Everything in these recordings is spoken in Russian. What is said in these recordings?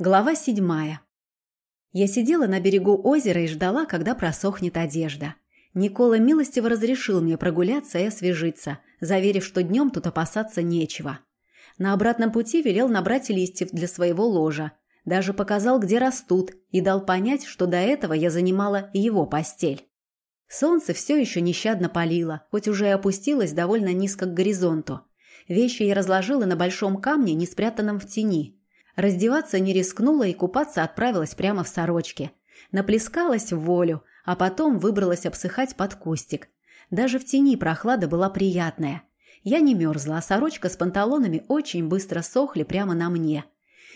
Глава седьмая. Я сидела на берегу озера и ждала, когда просохнет одежда. Никола милостиво разрешил мне прогуляться и освежиться, заверив, что днем тут опасаться нечего. На обратном пути велел набрать листьев для своего ложа. Даже показал, где растут, и дал понять, что до этого я занимала его постель. Солнце все еще нещадно палило, хоть уже и опустилось довольно низко к горизонту. Вещи я разложила на большом камне, не спрятанном в тени – Раздеваться не рискнула и купаться отправилась прямо в сорочке. Наплескалась в волю, а потом выбралась обсыхать под кустик. Даже в тени прохлада была приятная. Я не мерзла, а сорочка с панталонами очень быстро сохли прямо на мне.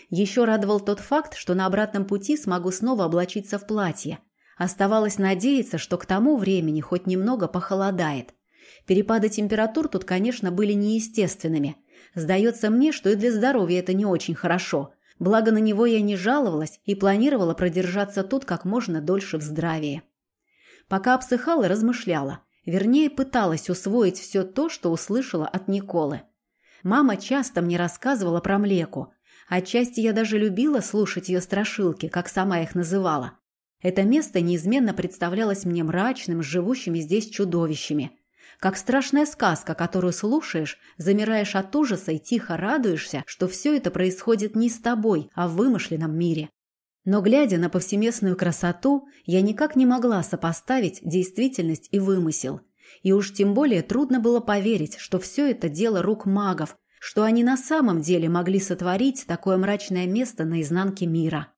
Еще радовал тот факт, что на обратном пути смогу снова облачиться в платье. Оставалось надеяться, что к тому времени хоть немного похолодает. Перепады температур тут, конечно, были неестественными. Сдается мне, что и для здоровья это не очень хорошо. Благо на него я не жаловалась и планировала продержаться тут как можно дольше в здравии. Пока обсыхала, размышляла. Вернее, пыталась усвоить все то, что услышала от Николы. Мама часто мне рассказывала про млеку. Отчасти я даже любила слушать ее страшилки, как сама их называла. Это место неизменно представлялось мне мрачным, с живущими здесь чудовищами – как страшная сказка, которую слушаешь, замираешь от ужаса и тихо радуешься, что все это происходит не с тобой, а в вымышленном мире. Но глядя на повсеместную красоту, я никак не могла сопоставить действительность и вымысел. И уж тем более трудно было поверить, что все это дело рук магов, что они на самом деле могли сотворить такое мрачное место на изнанке мира.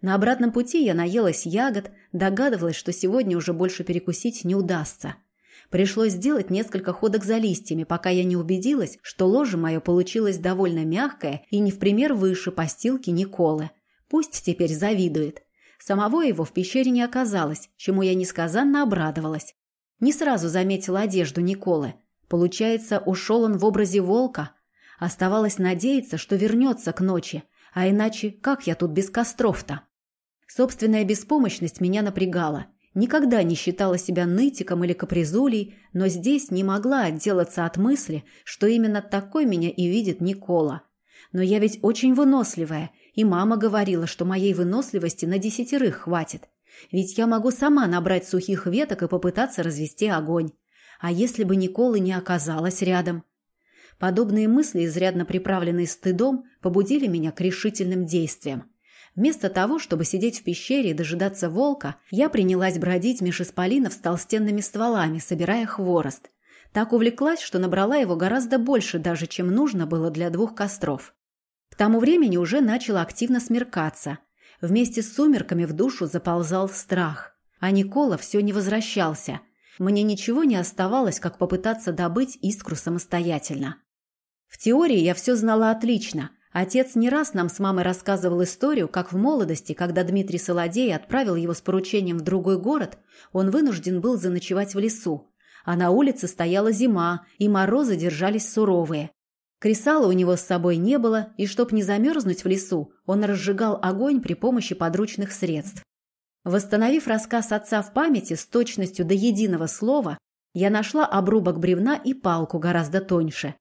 На обратном пути я наелась ягод, догадывалась, что сегодня уже больше перекусить не удастся – Пришлось сделать несколько ходок за листьями, пока я не убедилась, что ложе мое получилось довольно мягкое и не в пример выше постилки Николы. Пусть теперь завидует. Самого его в пещере не оказалось, чему я несказанно обрадовалась. Не сразу заметила одежду Николы. Получается, ушел он в образе волка. Оставалось надеяться, что вернется к ночи. А иначе как я тут без костров-то? Собственная беспомощность меня напрягала – Никогда не считала себя нытиком или капризулей, но здесь не могла отделаться от мысли, что именно такой меня и видит Никола. Но я ведь очень выносливая, и мама говорила, что моей выносливости на десятерых хватит. Ведь я могу сама набрать сухих веток и попытаться развести огонь. А если бы Николы не оказалась рядом? Подобные мысли, изрядно приправленные стыдом, побудили меня к решительным действиям. Вместо того, чтобы сидеть в пещере и дожидаться волка, я принялась бродить меж исполинов с толстенными стволами, собирая хворост. Так увлеклась, что набрала его гораздо больше даже, чем нужно было для двух костров. К тому времени уже начало активно смеркаться. Вместе с сумерками в душу заползал страх. А Никола все не возвращался. Мне ничего не оставалось, как попытаться добыть искру самостоятельно. В теории я все знала отлично – Отец не раз нам с мамой рассказывал историю, как в молодости, когда Дмитрий Солодей отправил его с поручением в другой город, он вынужден был заночевать в лесу. А на улице стояла зима, и морозы держались суровые. Кресала у него с собой не было, и чтоб не замерзнуть в лесу, он разжигал огонь при помощи подручных средств. Восстановив рассказ отца в памяти с точностью до единого слова, я нашла обрубок бревна и палку гораздо тоньше.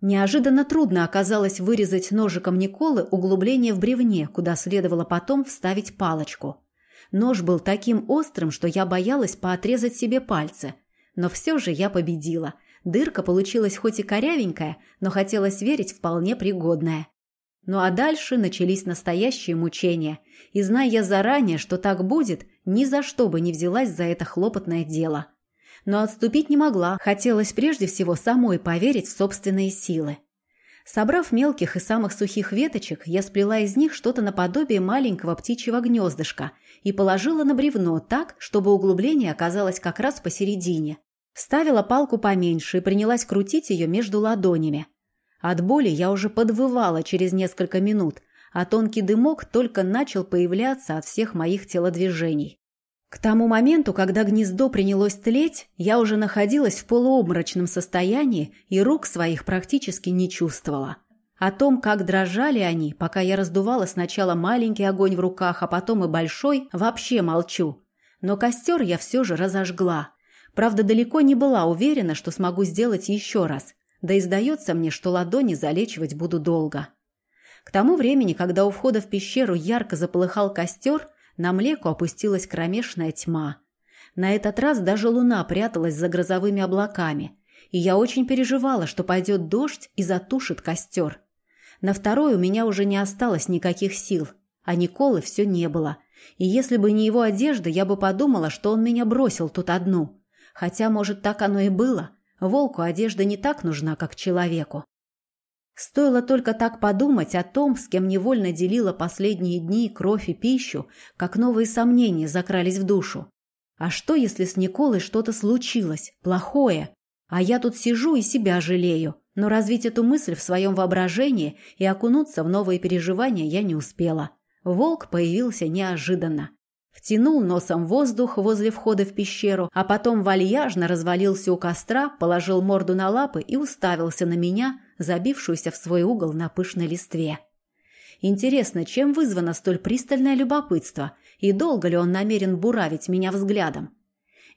Неожиданно трудно оказалось вырезать ножиком Николы углубление в бревне, куда следовало потом вставить палочку. Нож был таким острым, что я боялась поотрезать себе пальцы. Но все же я победила. Дырка получилась хоть и корявенькая, но хотелось верить вполне пригодная. Ну а дальше начались настоящие мучения. И зная я заранее, что так будет, ни за что бы не взялась за это хлопотное дело но отступить не могла. Хотелось прежде всего самой поверить в собственные силы. Собрав мелких и самых сухих веточек, я сплела из них что-то наподобие маленького птичьего гнездышка и положила на бревно так, чтобы углубление оказалось как раз посередине. Ставила палку поменьше и принялась крутить ее между ладонями. От боли я уже подвывала через несколько минут, а тонкий дымок только начал появляться от всех моих телодвижений. К тому моменту, когда гнездо принялось тлеть, я уже находилась в полуобморочном состоянии и рук своих практически не чувствовала. О том, как дрожали они, пока я раздувала сначала маленький огонь в руках, а потом и большой, вообще молчу. Но костер я все же разожгла. Правда, далеко не была уверена, что смогу сделать еще раз. Да и сдается мне, что ладони залечивать буду долго. К тому времени, когда у входа в пещеру ярко заполыхал костер, на млеку опустилась кромешная тьма. На этот раз даже луна пряталась за грозовыми облаками, и я очень переживала, что пойдет дождь и затушит костер. На второй у меня уже не осталось никаких сил, а Николы все не было. И если бы не его одежда, я бы подумала, что он меня бросил тут одну. Хотя, может, так оно и было. Волку одежда не так нужна, как человеку. Стоило только так подумать о том, с кем невольно делила последние дни кровь и пищу, как новые сомнения закрались в душу. А что, если с Николой что-то случилось, плохое? А я тут сижу и себя жалею, но развить эту мысль в своем воображении и окунуться в новые переживания я не успела. Волк появился неожиданно. Втянул носом воздух возле входа в пещеру, а потом вальяжно развалился у костра, положил морду на лапы и уставился на меня, забившуюся в свой угол на пышной листве. Интересно, чем вызвано столь пристальное любопытство, и долго ли он намерен буравить меня взглядом?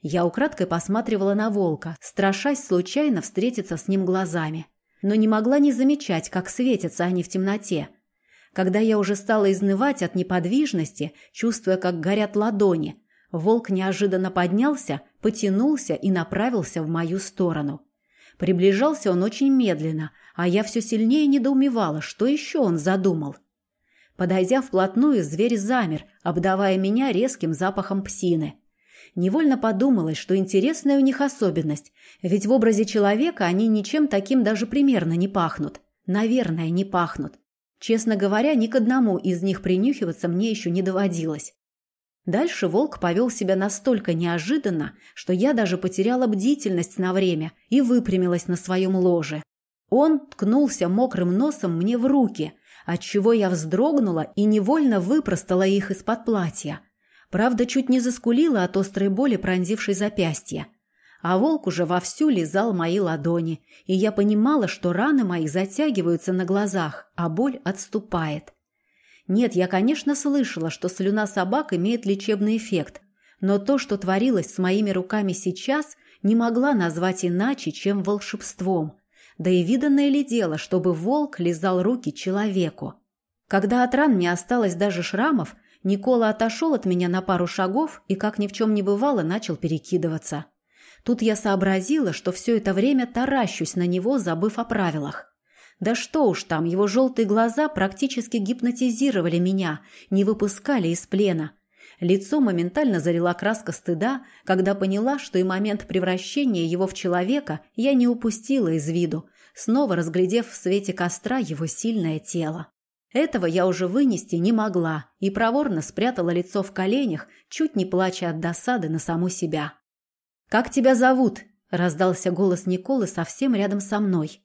Я украдкой посматривала на волка, страшась случайно встретиться с ним глазами но не могла не замечать, как светятся они в темноте. Когда я уже стала изнывать от неподвижности, чувствуя, как горят ладони, волк неожиданно поднялся, потянулся и направился в мою сторону. Приближался он очень медленно, а я все сильнее недоумевала, что еще он задумал. Подойдя вплотную, зверь замер, обдавая меня резким запахом псины. Невольно подумалось, что интересная у них особенность, ведь в образе человека они ничем таким даже примерно не пахнут. Наверное, не пахнут. Честно говоря, ни к одному из них принюхиваться мне еще не доводилось. Дальше волк повел себя настолько неожиданно, что я даже потеряла бдительность на время и выпрямилась на своем ложе. Он ткнулся мокрым носом мне в руки, отчего я вздрогнула и невольно выпростала их из-под платья – Правда, чуть не заскулила от острой боли, пронзившей запястье. А волк уже вовсю лизал мои ладони, и я понимала, что раны мои затягиваются на глазах, а боль отступает. Нет, я, конечно, слышала, что слюна собак имеет лечебный эффект, но то, что творилось с моими руками сейчас, не могла назвать иначе, чем волшебством. Да и виданное ли дело, чтобы волк лизал руки человеку? Когда от ран не осталось даже шрамов, Никола отошел от меня на пару шагов и, как ни в чем не бывало, начал перекидываться. Тут я сообразила, что все это время таращусь на него, забыв о правилах. Да что уж там, его желтые глаза практически гипнотизировали меня, не выпускали из плена. Лицо моментально залила краска стыда, когда поняла, что и момент превращения его в человека я не упустила из виду, снова разглядев в свете костра его сильное тело. Этого я уже вынести не могла и проворно спрятала лицо в коленях, чуть не плача от досады на саму себя. «Как тебя зовут?» – раздался голос Николы совсем рядом со мной.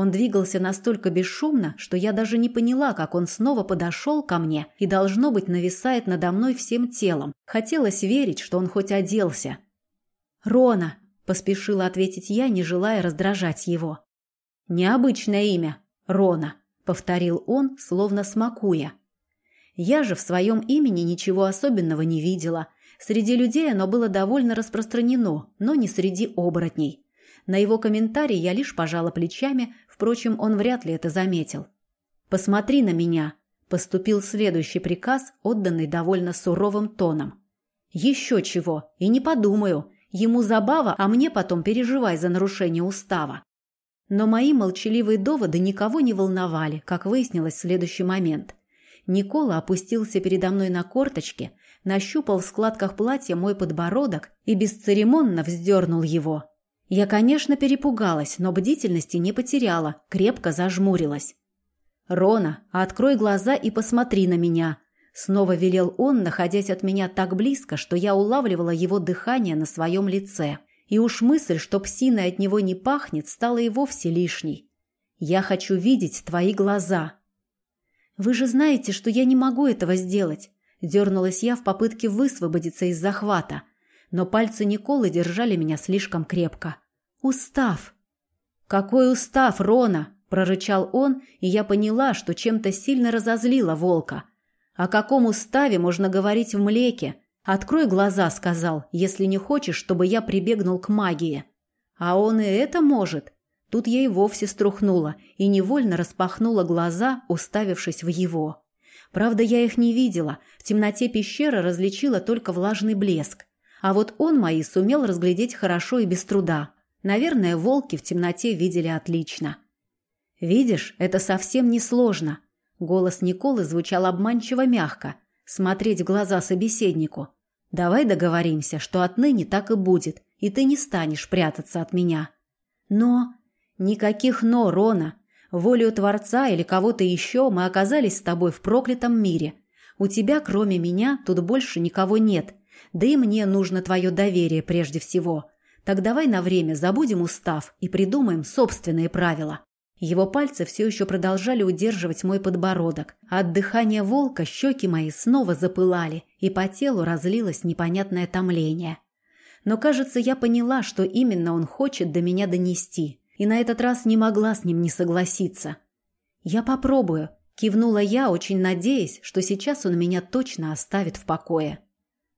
Он двигался настолько бесшумно, что я даже не поняла, как он снова подошел ко мне и, должно быть, нависает надо мной всем телом. Хотелось верить, что он хоть оделся. «Рона!» – поспешила ответить я, не желая раздражать его. «Необычное имя. Рона повторил он, словно смакуя. Я же в своем имени ничего особенного не видела. Среди людей оно было довольно распространено, но не среди оборотней. На его комментарий я лишь пожала плечами, впрочем, он вряд ли это заметил. «Посмотри на меня», – поступил следующий приказ, отданный довольно суровым тоном. «Еще чего, и не подумаю. Ему забава, а мне потом переживай за нарушение устава». Но мои молчаливые доводы никого не волновали, как выяснилось в следующий момент. Никола опустился передо мной на корточки, нащупал в складках платья мой подбородок и бесцеремонно вздернул его. Я, конечно, перепугалась, но бдительности не потеряла, крепко зажмурилась. «Рона, открой глаза и посмотри на меня», — снова велел он, находясь от меня так близко, что я улавливала его дыхание на своем лице. И уж мысль, что псиной от него не пахнет, стала и вовсе лишней. «Я хочу видеть твои глаза». «Вы же знаете, что я не могу этого сделать», — дернулась я в попытке высвободиться из захвата. Но пальцы Николы держали меня слишком крепко. «Устав». «Какой устав, Рона?» — прорычал он, и я поняла, что чем-то сильно разозлила волка. «О каком уставе можно говорить в млеке, «Открой глаза», — сказал, — «если не хочешь, чтобы я прибегнул к магии». А он и это может. Тут я и вовсе струхнула и невольно распахнула глаза, уставившись в его. Правда, я их не видела, в темноте пещеры различила только влажный блеск. А вот он мои сумел разглядеть хорошо и без труда. Наверное, волки в темноте видели отлично. «Видишь, это совсем не сложно». Голос Николы звучал обманчиво мягко. Смотреть в глаза собеседнику. «Давай договоримся, что отныне так и будет, и ты не станешь прятаться от меня». «Но...» «Никаких «но», Рона. Волею Творца или кого-то еще мы оказались с тобой в проклятом мире. У тебя, кроме меня, тут больше никого нет. Да и мне нужно твое доверие прежде всего. Так давай на время забудем устав и придумаем собственные правила». Его пальцы все еще продолжали удерживать мой подбородок, от дыхания волка щеки мои снова запылали, и по телу разлилось непонятное томление. Но, кажется, я поняла, что именно он хочет до меня донести, и на этот раз не могла с ним не согласиться. «Я попробую», – кивнула я, очень надеясь, что сейчас он меня точно оставит в покое.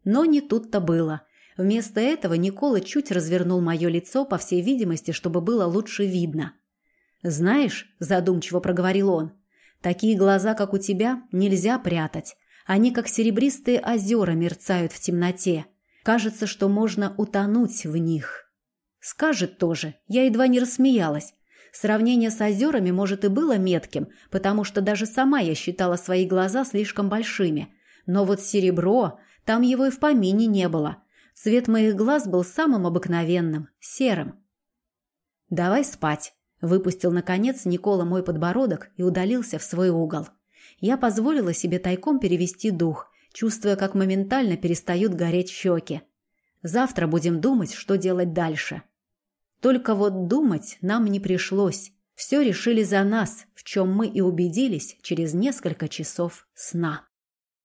Но не тут-то было – Вместо этого Никола чуть развернул мое лицо, по всей видимости, чтобы было лучше видно. «Знаешь», – задумчиво проговорил он, – «такие глаза, как у тебя, нельзя прятать. Они, как серебристые озера, мерцают в темноте. Кажется, что можно утонуть в них». Скажет тоже. Я едва не рассмеялась. Сравнение с озерами, может, и было метким, потому что даже сама я считала свои глаза слишком большими. Но вот серебро, там его и в помине не было. Цвет моих глаз был самым обыкновенным, серым. «Давай спать», – выпустил, наконец, Никола мой подбородок и удалился в свой угол. Я позволила себе тайком перевести дух, чувствуя, как моментально перестают гореть щеки. Завтра будем думать, что делать дальше. Только вот думать нам не пришлось. Все решили за нас, в чем мы и убедились через несколько часов сна.